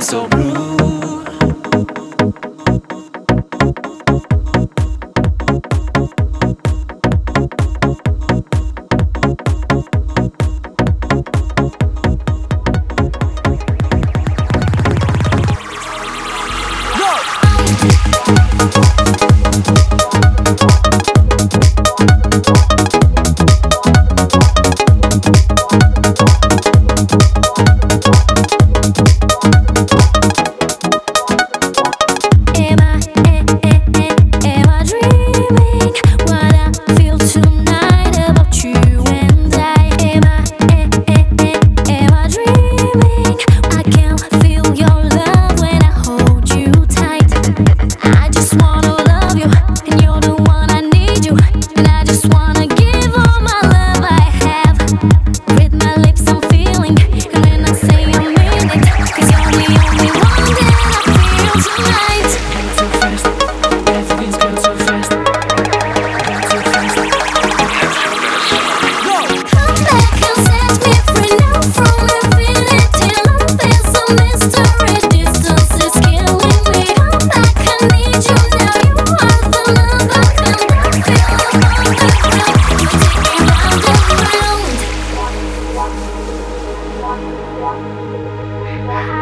so rude. High